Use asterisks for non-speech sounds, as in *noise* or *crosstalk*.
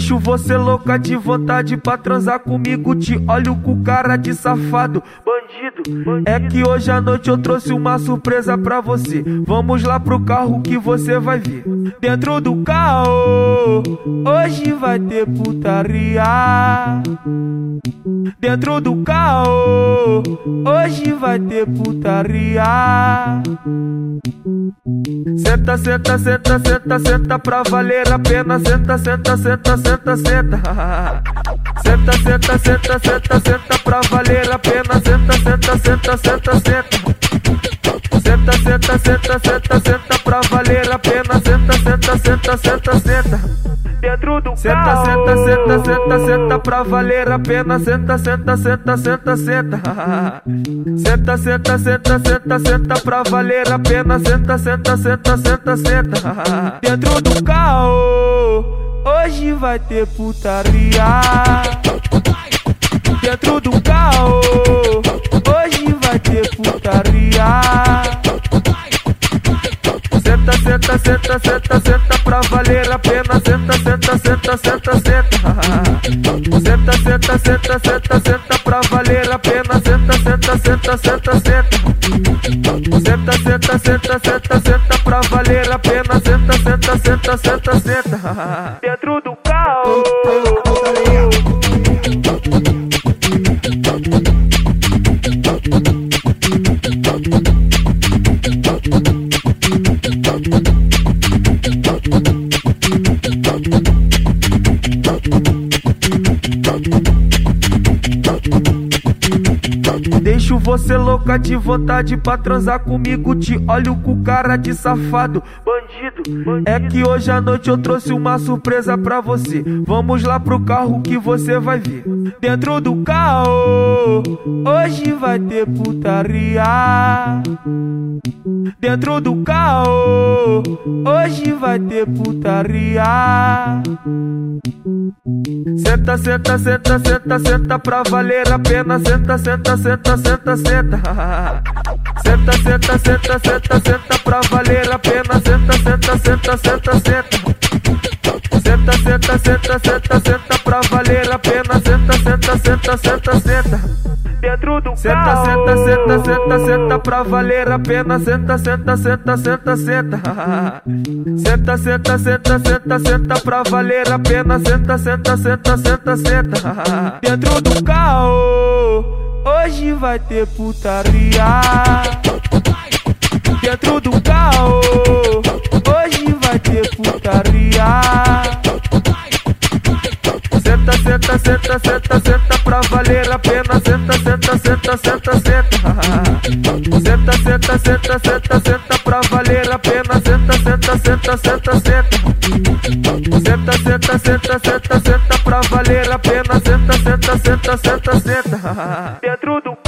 Deixo você louca de vontade pra transar comigo. Te olho com cara de safado, bandido. É que hoje à noite eu trouxe uma surpresa pra você. Vamos lá pro carro que você vai ver. Dentro do carro, hoje vai ter putaria. Dentro do carro, hoje vai ter putaria. Senta, senta, senta, senta, senta pra valer a pena. Senta, senta, senta, senta, senta. Senta, senta, senta, senta, senta pra valer a pena. Senta, senta, senta, senta, senta. Senta, senta, senta, senta, senta pra valer a pena. Senta, senta, senta, senta, senta. Dentro do senta. Senta, senta, senta, senta pra valer a pena. Senta, senta, senta, senta, senta. Senta, senta, senta, senta, senta pra valer a pena. Senta, senta, senta, senta, senta. Dentro do carro, vai ter putaria. Dentro do carro, hoje vai ter putaria. Senta, senta, senta, senta, senta pra valer a pena. Senta, senta, senta, senta, senta. Senta, senta, senta, senta, senta pra valer a pena. Senta, senta, senta, senta, senta. Senta, senta, senta, senta, senta pra valer a pena. Senta, senta, senta, senta, senta. Dentro do Deixo você louca de vontade pra transar comigo. Te olho com cara de safado, bandido. É que hoje à noite eu trouxe uma surpresa pra você. Vamos lá pro carro que você vai ver. Dentro do carro, hoje vai ter putaria. Dentro do carro, hoje vai ter putaria. Senta, senta, senta, senta, senta pra valer a pena. Senta, senta, senta, senta, senta. Senta, senta, senta, senta, senta pra valer a pena. Senta, senta, senta, senta, senta. Senta, senta, senta, senta, senta pra valer a pena. Senta, senta, senta, senta, senta. Dentro do senta, carro. Senta, senta, senta, senta pra valer a pena. Senta, senta, senta, senta, senta. *laughs* Senta, senta, senta, senta, senta pra valer a pena. Senta, senta, senta, senta, senta. *laughs* Dentro do carro, hoje vai ter putaria. Dentro do carro, senta, senta, senta, pra valer a pena. Senta, senta, senta, senta, senta. Senta, senta, senta, senta, senta pra valer a pena. Senta, senta, senta, senta, senta. Senta, senta, senta, senta, senta pra valer a pena. Senta, senta, senta, senta, senta. Dentro do.